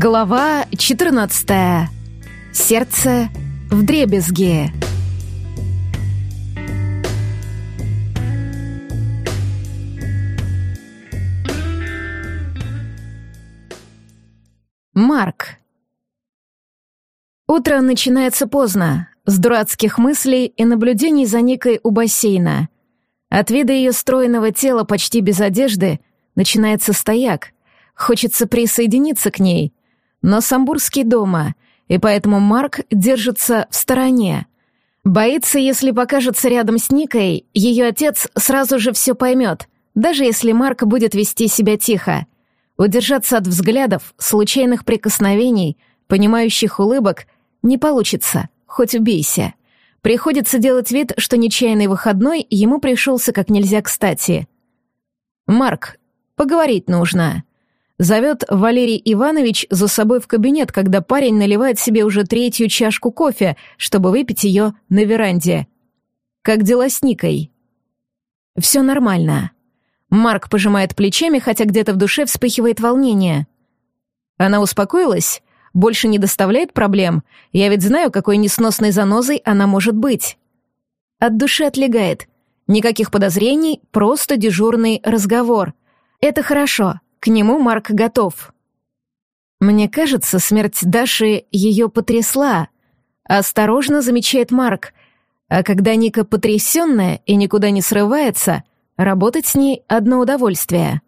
Глава 14. Сердце в дребезге. Марк. Утро начинается поздно, с дурацких мыслей и наблюдений за Никой у бассейна. От вида ее стройного тела почти без одежды начинается стояк. Хочется присоединиться к ней, но Самбурский дома, и поэтому Марк держится в стороне. Боится, если покажется рядом с Никой, ее отец сразу же все поймет, даже если Марк будет вести себя тихо. Удержаться от взглядов, случайных прикосновений, понимающих улыбок не получится, хоть убейся. Приходится делать вид, что нечаянный выходной ему пришелся как нельзя кстати. «Марк, поговорить нужно», Зовет Валерий Иванович за собой в кабинет, когда парень наливает себе уже третью чашку кофе, чтобы выпить ее на веранде. Как дела с Никой? Все нормально. Марк пожимает плечами, хотя где-то в душе вспыхивает волнение. Она успокоилась? Больше не доставляет проблем? Я ведь знаю, какой несносной занозой она может быть. От души отлегает. Никаких подозрений, просто дежурный разговор. Это хорошо. К нему Марк готов. Мне кажется, смерть Даши ее потрясла. Осторожно замечает Марк. А когда Ника потрясенная и никуда не срывается, работать с ней одно удовольствие.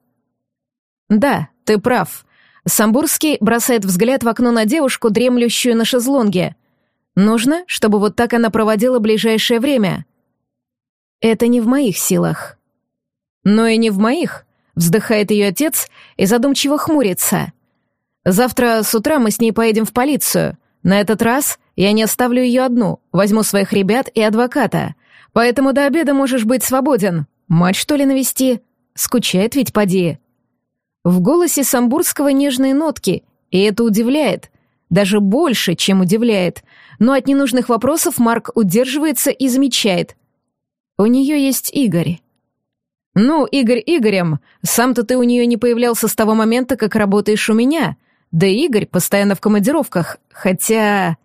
Да, ты прав. Самбурский бросает взгляд в окно на девушку, дремлющую на шезлонге. Нужно, чтобы вот так она проводила ближайшее время. Это не в моих силах. Но и не в моих. Вздыхает ее отец и задумчиво хмурится. Завтра с утра мы с ней поедем в полицию. На этот раз я не оставлю ее одну, возьму своих ребят и адвоката. Поэтому до обеда можешь быть свободен. Мать, что ли, навести? Скучает ведь поди. В голосе Самбурского нежные нотки, и это удивляет. Даже больше, чем удивляет. Но от ненужных вопросов Марк удерживается и замечает. У нее есть Игорь. «Ну, Игорь Игорем, сам-то ты у нее не появлялся с того момента, как работаешь у меня. Да и Игорь постоянно в командировках, хотя...»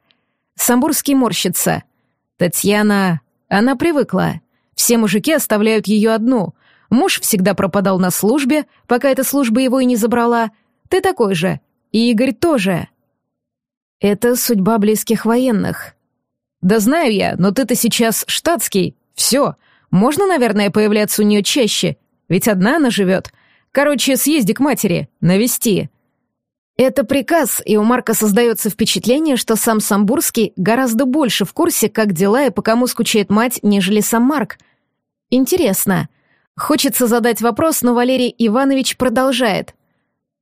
Самбурский морщится. «Татьяна... Она привыкла. Все мужики оставляют ее одну. Муж всегда пропадал на службе, пока эта служба его и не забрала. Ты такой же. И Игорь тоже». «Это судьба близких военных». «Да знаю я, но ты-то сейчас штатский. Все, можно, наверное, появляться у нее чаще, ведь одна она живет. Короче, съезди к матери, навести. Это приказ, и у Марка создается впечатление, что сам Самбурский гораздо больше в курсе, как дела и по кому скучает мать, нежели сам Марк. Интересно. Хочется задать вопрос, но Валерий Иванович продолжает.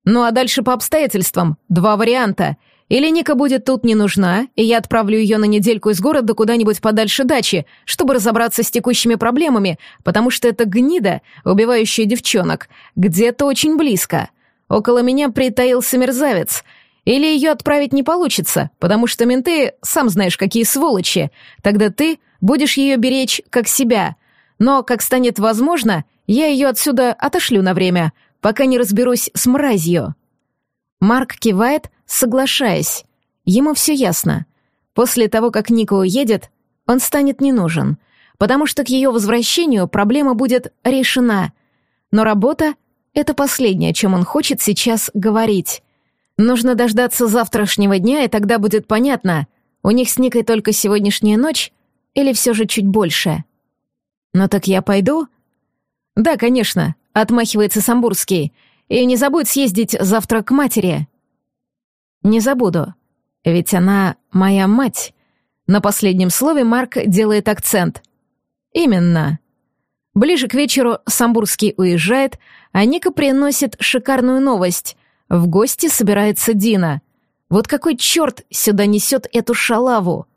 Ну а дальше по обстоятельствам. Два варианта — или Ника будет тут не нужна, и я отправлю ее на недельку из города куда-нибудь подальше дачи, чтобы разобраться с текущими проблемами, потому что это гнида, убивающая девчонок, где-то очень близко. Около меня притаился мерзавец. Или ее отправить не получится, потому что менты, сам знаешь, какие сволочи. Тогда ты будешь ее беречь как себя. Но, как станет возможно, я ее отсюда отошлю на время, пока не разберусь с мразью». Марк кивает, соглашаясь. Ему все ясно. После того, как Ника уедет, он станет не нужен, потому что к ее возвращению проблема будет решена. Но работа — это последнее, о чем он хочет сейчас говорить. Нужно дождаться завтрашнего дня, и тогда будет понятно, у них с Никой только сегодняшняя ночь или все же чуть больше. «Ну так я пойду?» «Да, конечно», — отмахивается Самбурский. «И не забудь съездить завтра к матери». Не забуду. Ведь она моя мать. На последнем слове Марк делает акцент. Именно. Ближе к вечеру Самбурский уезжает, а Ника приносит шикарную новость. В гости собирается Дина. Вот какой черт сюда несет эту шалаву?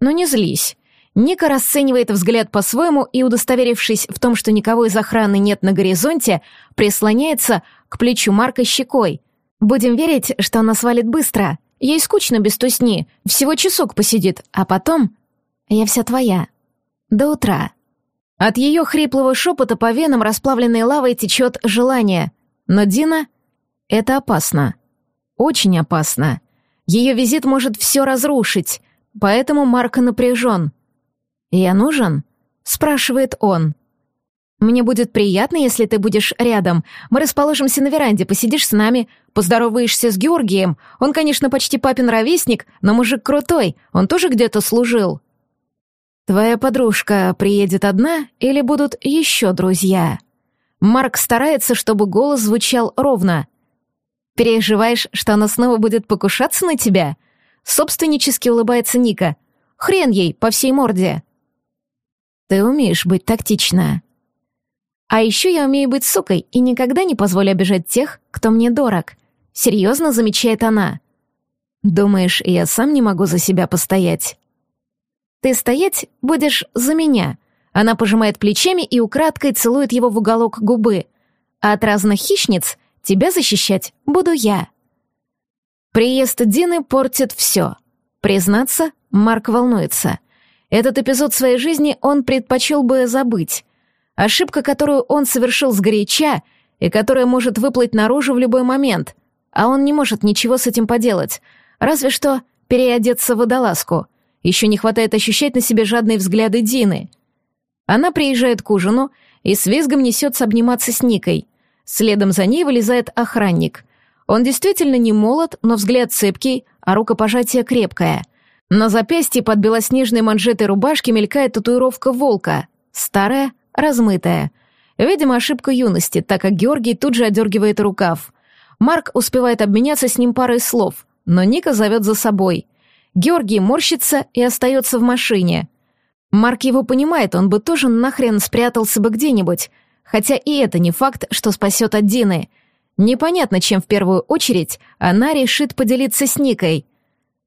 Но не злись. Ника расценивает взгляд по-своему и, удостоверившись в том, что никого из охраны нет на горизонте, прислоняется к плечу Марка щекой. Будем верить, что она свалит быстро. Ей скучно без тусни, всего часок посидит, а потом... Я вся твоя. До утра. От ее хриплого шепота по венам расплавленной лавой течет желание. Но Дина... Это опасно. очень опасно. Ее визит может все разрушить, поэтому Марк напряжен. «Я нужен?» — спрашивает он. «Мне будет приятно, если ты будешь рядом. Мы расположимся на веранде, посидишь с нами, поздороваешься с Георгием. Он, конечно, почти папин ровесник, но мужик крутой, он тоже где-то служил». «Твоя подружка приедет одна или будут еще друзья?» Марк старается, чтобы голос звучал ровно. «Переживаешь, что она снова будет покушаться на тебя?» Собственнически улыбается Ника. «Хрен ей по всей морде!» «Ты умеешь быть тактична», а еще я умею быть сукой и никогда не позволю обижать тех, кто мне дорог. Серьезно замечает она. Думаешь, я сам не могу за себя постоять? Ты стоять будешь за меня. Она пожимает плечами и украдкой целует его в уголок губы. А от разных хищниц тебя защищать буду я. Приезд Дины портит все. Признаться, Марк волнуется. Этот эпизод своей жизни он предпочел бы забыть. Ошибка, которую он совершил сгоряча и которая может выплыть наружу в любой момент, а он не может ничего с этим поделать, разве что переодеться в водолазку. Еще не хватает ощущать на себе жадные взгляды Дины. Она приезжает к ужину и с визгом несется обниматься с Никой. Следом за ней вылезает охранник. Он действительно не молод, но взгляд цепкий, а рукопожатие крепкое. На запястье под белоснежной манжетой рубашки мелькает татуировка волка. Старая, размытая. Видимо, ошибка юности, так как Георгий тут же одергивает рукав. Марк успевает обменяться с ним парой слов, но Ника зовет за собой. Георгий морщится и остается в машине. Марк его понимает, он бы тоже нахрен спрятался бы где-нибудь, хотя и это не факт, что спасет от Дины. Непонятно, чем в первую очередь она решит поделиться с Никой.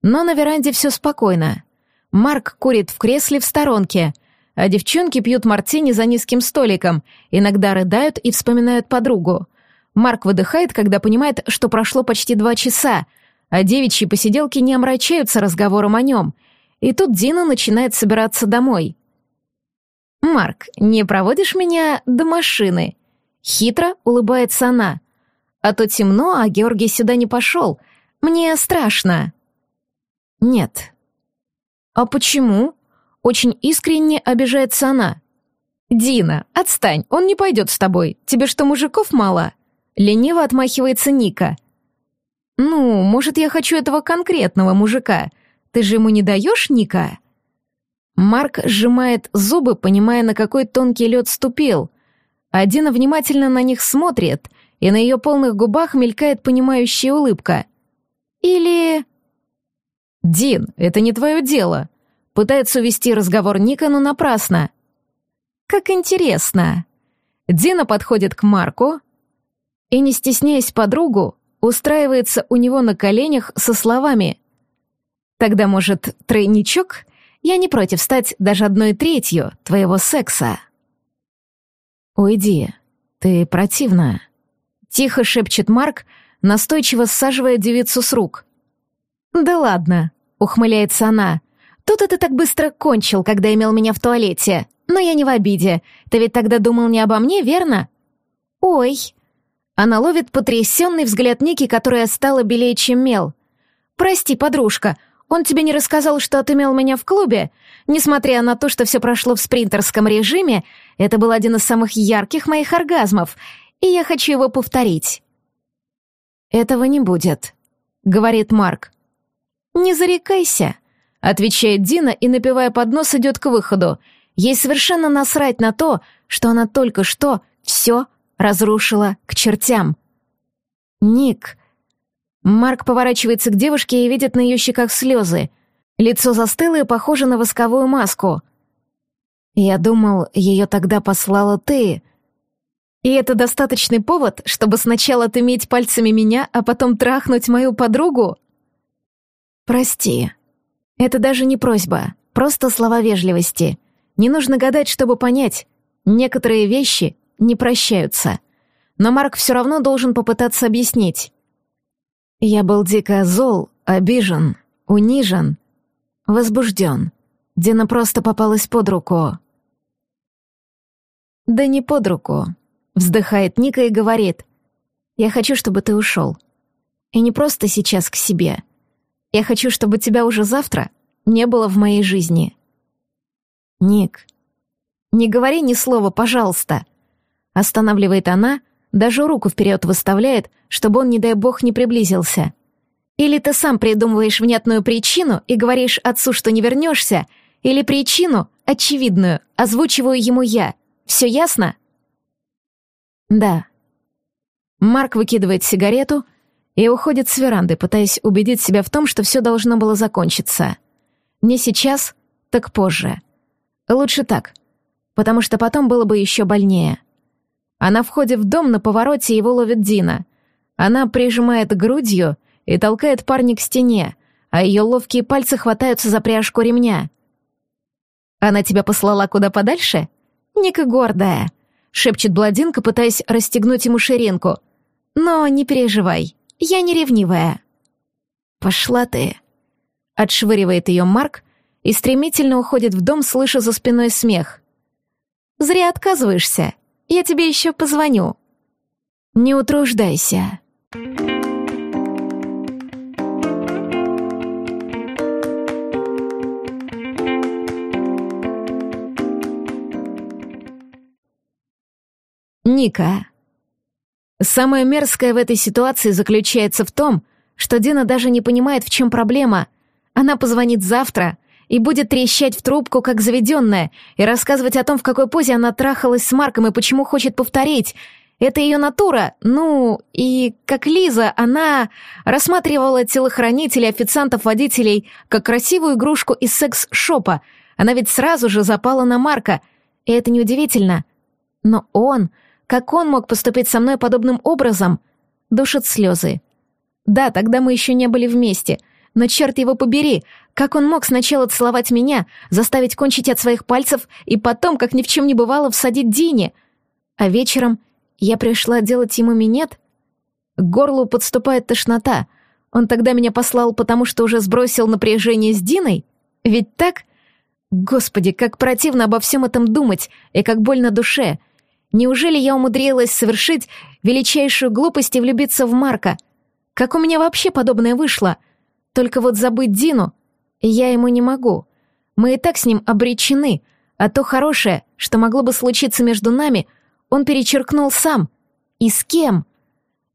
Но на веранде все спокойно. Марк курит в кресле в сторонке — а девчонки пьют мартини за низким столиком, иногда рыдают и вспоминают подругу. Марк выдыхает, когда понимает, что прошло почти два часа, а девичьи посиделки не омрачаются разговором о нем. И тут Дина начинает собираться домой. «Марк, не проводишь меня до машины?» Хитро улыбается она. «А то темно, а Георгий сюда не пошел. Мне страшно». «Нет». «А почему?» Очень искренне обижается она. «Дина, отстань, он не пойдет с тобой. Тебе что, мужиков мало?» Лениво отмахивается Ника. «Ну, может, я хочу этого конкретного мужика. Ты же ему не даешь, Ника?» Марк сжимает зубы, понимая, на какой тонкий лед ступил. А Дина внимательно на них смотрит, и на ее полных губах мелькает понимающая улыбка. «Или...» «Дин, это не твое дело», Пытается увести разговор Ника, но напрасно. «Как интересно!» Дина подходит к Марку и, не стесняясь подругу, устраивается у него на коленях со словами «Тогда, может, тройничок? Я не против стать даже одной третью твоего секса». «Уйди, ты противна», — тихо шепчет Марк, настойчиво саживая девицу с рук. «Да ладно», — ухмыляется она, Тут ты так быстро кончил, когда имел меня в туалете. Но я не в обиде. Ты ведь тогда думал не обо мне, верно? Ой. Она ловит потрясенный взгляд Ники, которая стала белее, чем мел. Прости, подружка, он тебе не рассказал, что отымел меня в клубе? Несмотря на то, что все прошло в спринтерском режиме, это был один из самых ярких моих оргазмов, и я хочу его повторить. «Этого не будет», — говорит Марк. «Не зарекайся», Отвечает Дина и, напивая под нос, идет к выходу. Ей совершенно насрать на то, что она только что все разрушила к чертям. «Ник...» Марк поворачивается к девушке и видит на ее щеках слезы. Лицо застыло и похоже на восковую маску. «Я думал, ее тогда послала ты...» «И это достаточный повод, чтобы сначала отыметь пальцами меня, а потом трахнуть мою подругу?» «Прости», это даже не просьба, просто слова вежливости. Не нужно гадать, чтобы понять. Некоторые вещи не прощаются. Но Марк все равно должен попытаться объяснить. Я был дико зол, обижен, унижен, возбужден. Дина просто попалась под руку. «Да не под руку», — вздыхает Ника и говорит. «Я хочу, чтобы ты ушел. И не просто сейчас к себе. Я хочу, чтобы тебя уже завтра не было в моей жизни. Ник, не говори ни слова, пожалуйста. Останавливает она, даже руку вперед выставляет, чтобы он, не дай бог, не приблизился. Или ты сам придумываешь внятную причину и говоришь отцу, что не вернешься, или причину, очевидную, озвучиваю ему я. Все ясно? Да. Марк выкидывает сигарету и уходит с веранды, пытаясь убедить себя в том, что все должно было закончиться. Не сейчас, так позже. Лучше так, потому что потом было бы еще больнее. А на в дом на повороте его ловит Дина. Она прижимает грудью и толкает парня к стене, а ее ловкие пальцы хватаются за пряжку ремня. «Она тебя послала куда подальше?» «Ника гордая», — шепчет Бладинка, пытаясь расстегнуть ему ширинку. «Но не переживай, я не ревнивая». «Пошла ты», — отшвыривает ее Марк и стремительно уходит в дом, слыша за спиной смех. «Зря отказываешься, я тебе еще позвоню». «Не утруждайся». Ника. Самое мерзкое в этой ситуации заключается в том, что Дина даже не понимает, в чем проблема. Она позвонит завтра и будет трещать в трубку, как заведенная, и рассказывать о том, в какой позе она трахалась с Марком и почему хочет повторить. Это ее натура. Ну, и как Лиза, она рассматривала телохранителей, официантов, водителей как красивую игрушку из секс-шопа. Она ведь сразу же запала на Марка. И это неудивительно. Но он как он мог поступить со мной подобным образом? Душат слезы. Да, тогда мы еще не были вместе, но черт его побери, как он мог сначала целовать меня, заставить кончить от своих пальцев и потом, как ни в чем не бывало, всадить Дине? А вечером я пришла делать ему минет? К горлу подступает тошнота. Он тогда меня послал, потому что уже сбросил напряжение с Диной? Ведь так? Господи, как противно обо всем этом думать, и как больно душе. Неужели я умудрилась совершить величайшую глупость и влюбиться в Марка? Как у меня вообще подобное вышло? Только вот забыть Дину я ему не могу. Мы и так с ним обречены, а то хорошее, что могло бы случиться между нами, он перечеркнул сам. И с кем?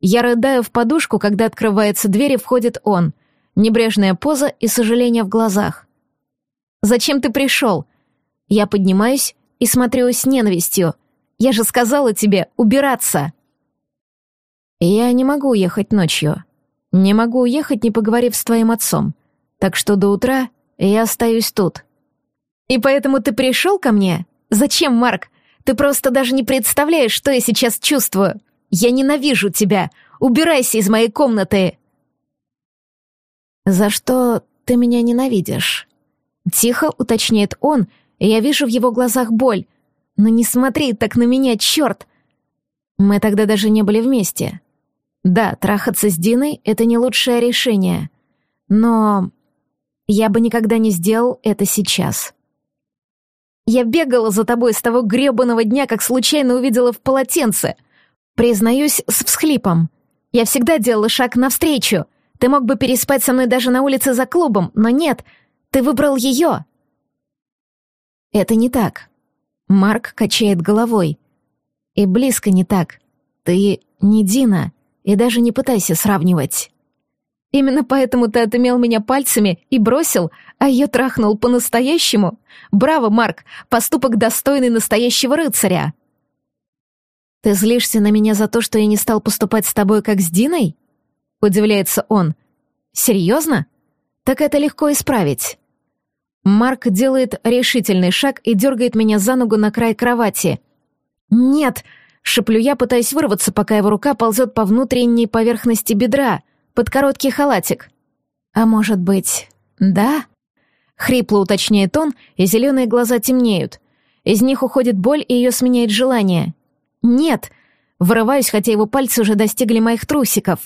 Я рыдаю в подушку, когда открывается дверь и входит он. Небрежная поза и сожаление в глазах. «Зачем ты пришел?» Я поднимаюсь и смотрю с ненавистью. Я же сказала тебе убираться!» «Я не могу уехать ночью. Не могу уехать, не поговорив с твоим отцом. Так что до утра я остаюсь тут». «И поэтому ты пришел ко мне? Зачем, Марк? Ты просто даже не представляешь, что я сейчас чувствую. Я ненавижу тебя. Убирайся из моей комнаты!» «За что ты меня ненавидишь?» Тихо уточняет он, и я вижу в его глазах боль, но не смотри так на меня, черт! Мы тогда даже не были вместе. Да, трахаться с Диной — это не лучшее решение. Но я бы никогда не сделал это сейчас. Я бегала за тобой с того гребаного дня, как случайно увидела в полотенце. Признаюсь с всхлипом. Я всегда делала шаг навстречу. Ты мог бы переспать со мной даже на улице за клубом, но нет, ты выбрал ее. Это не так. Марк качает головой. И близко не так. Ты не Дина, и даже не пытайся сравнивать. Именно поэтому ты отымел меня пальцами и бросил, а ее трахнул по-настоящему? Браво, Марк, поступок достойный настоящего рыцаря. Ты злишься на меня за то, что я не стал поступать с тобой, как с Диной? Удивляется он. Серьезно? Так это легко исправить. Марк делает решительный шаг и дергает меня за ногу на край кровати. «Нет!» — шеплю я, пытаясь вырваться, пока его рука ползет по внутренней поверхности бедра, под короткий халатик. «А может быть, да?» Хрипло уточняет он, и зеленые глаза темнеют. Из них уходит боль, и ее сменяет желание. «Нет!» Вырываюсь, хотя его пальцы уже достигли моих трусиков.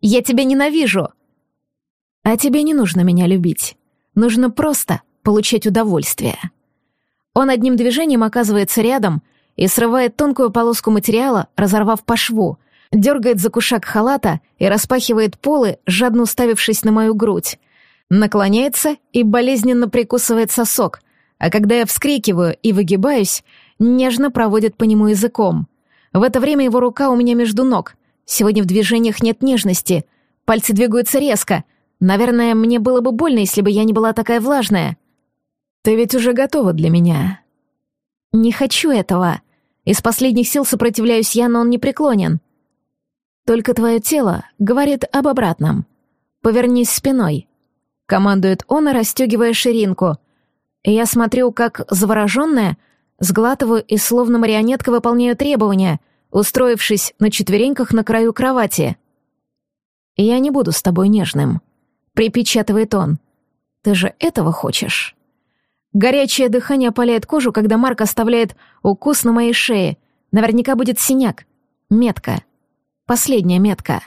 «Я тебя ненавижу!» «А тебе не нужно меня любить. Нужно просто получать удовольствие. Он одним движением оказывается рядом и срывает тонкую полоску материала, разорвав по шву, дергает за кушак халата и распахивает полы, жадно уставившись на мою грудь. Наклоняется и болезненно прикусывает сосок, а когда я вскрикиваю и выгибаюсь, нежно проводит по нему языком. В это время его рука у меня между ног. Сегодня в движениях нет нежности. Пальцы двигаются резко. Наверное, мне было бы больно, если бы я не была такая влажная. «Ты ведь уже готова для меня». «Не хочу этого», из последних сил сопротивляюсь я, но он не преклонен. Только твое тело говорит об обратном. Повернись спиной. Командует он, расстегивая ширинку. И я смотрю, как завороженная, сглатываю и словно марионетка выполняю требования, устроившись на четвереньках на краю кровати. «Я не буду с тобой нежным», — припечатывает он. «Ты же этого хочешь?» Горячее дыхание опаляет кожу, когда Марк оставляет укус на моей шее. Наверняка будет синяк. Метка. Последняя метка.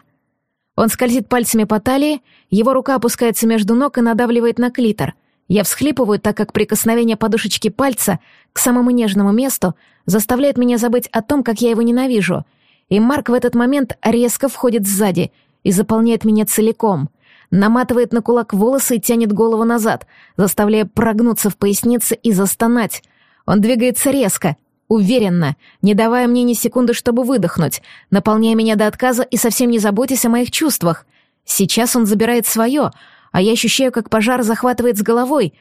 Он скользит пальцами по талии, его рука опускается между ног и надавливает на клитор. Я всхлипываю, так как прикосновение подушечки пальца к самому нежному месту заставляет меня забыть о том, как я его ненавижу. И Марк в этот момент резко входит сзади и заполняет меня целиком наматывает на кулак волосы и тянет голову назад, заставляя прогнуться в пояснице и застонать. Он двигается резко, уверенно, не давая мне ни секунды, чтобы выдохнуть, наполняя меня до отказа и совсем не заботясь о моих чувствах. Сейчас он забирает свое, а я ощущаю, как пожар захватывает с головой.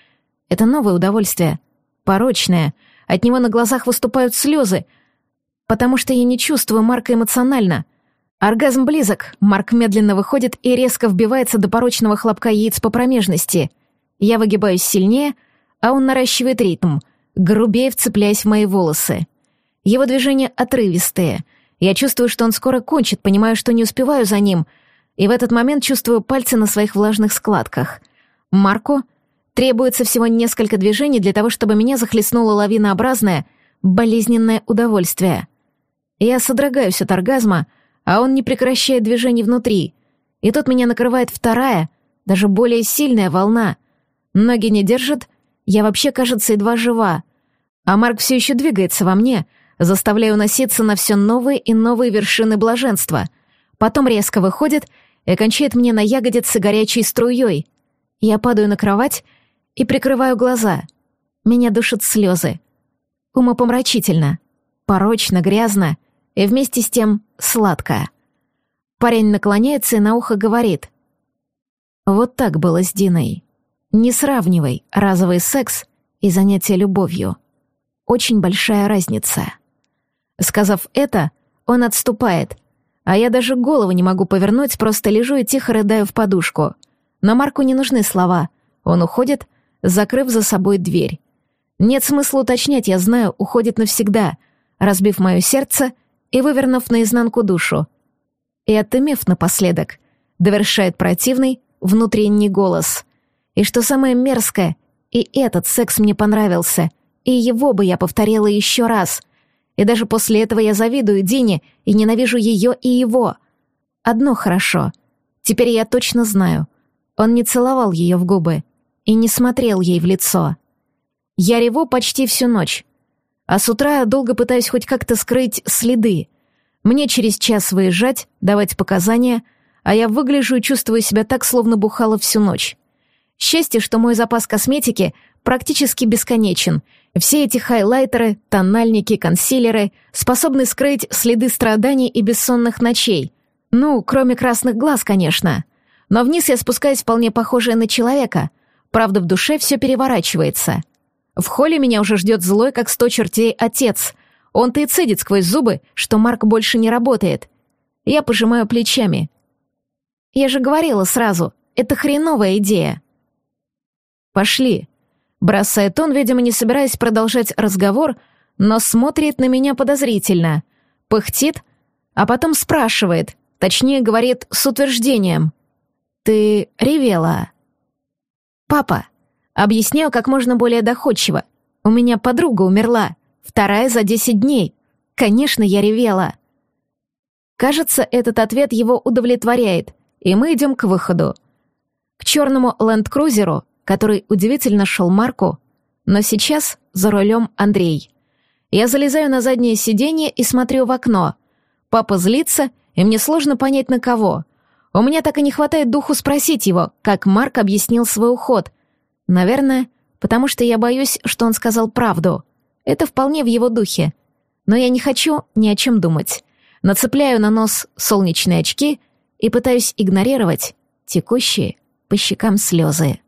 Это новое удовольствие. Порочное. От него на глазах выступают слезы, потому что я не чувствую Марка эмоционально — Оргазм близок. Марк медленно выходит и резко вбивается до порочного хлопка яиц по промежности. Я выгибаюсь сильнее, а он наращивает ритм, грубее вцепляясь в мои волосы. Его движения отрывистые. Я чувствую, что он скоро кончит, понимаю, что не успеваю за ним, и в этот момент чувствую пальцы на своих влажных складках. Марку требуется всего несколько движений для того, чтобы меня захлестнуло лавинообразное, болезненное удовольствие. Я содрогаюсь от оргазма, а он не прекращает движений внутри. И тут меня накрывает вторая, даже более сильная волна. Ноги не держат, я вообще, кажется, едва жива. А Марк все еще двигается во мне, заставляя уноситься на все новые и новые вершины блаженства. Потом резко выходит и кончает мне на ягодице горячей струей. Я падаю на кровать и прикрываю глаза. Меня душат слезы. Умопомрачительно, порочно, грязно — и вместе с тем сладкое. Парень наклоняется и на ухо говорит. Вот так было с Диной. Не сравнивай разовый секс и занятие любовью. Очень большая разница. Сказав это, он отступает, а я даже голову не могу повернуть, просто лежу и тихо рыдаю в подушку. Но Марку не нужны слова. Он уходит, закрыв за собой дверь. Нет смысла уточнять, я знаю, уходит навсегда, разбив мое сердце — и вывернув наизнанку душу. И отымев напоследок, довершает противный внутренний голос. И что самое мерзкое, и этот секс мне понравился, и его бы я повторила еще раз. И даже после этого я завидую Дине и ненавижу ее и его. Одно хорошо. Теперь я точно знаю. Он не целовал ее в губы и не смотрел ей в лицо. Я реву почти всю ночь, а с утра долго пытаюсь хоть как-то скрыть следы. Мне через час выезжать, давать показания, а я выгляжу и чувствую себя так, словно бухала всю ночь. Счастье, что мой запас косметики практически бесконечен. Все эти хайлайтеры, тональники, консилеры способны скрыть следы страданий и бессонных ночей. Ну, кроме красных глаз, конечно. Но вниз я спускаюсь вполне похожая на человека. Правда, в душе все переворачивается — в холле меня уже ждет злой, как сто чертей, отец. Он-то и цедит сквозь зубы, что Марк больше не работает. Я пожимаю плечами. Я же говорила сразу, это хреновая идея. Пошли. Бросает он, видимо, не собираясь продолжать разговор, но смотрит на меня подозрительно. Пыхтит, а потом спрашивает, точнее говорит с утверждением. «Ты ревела?» «Папа, Объясняю как можно более доходчиво. У меня подруга умерла, вторая за десять дней. Конечно, я ревела. Кажется, этот ответ его удовлетворяет, и мы идем к выходу. К черному ленд-крузеру, который удивительно шел Марку, но сейчас за рулем Андрей. Я залезаю на заднее сиденье и смотрю в окно. Папа злится и мне сложно понять, на кого. У меня так и не хватает духу спросить его, как Марк объяснил свой уход. Наверное, потому что я боюсь, что он сказал правду. Это вполне в его духе. Но я не хочу ни о чем думать. Нацепляю на нос солнечные очки и пытаюсь игнорировать текущие по щекам слезы.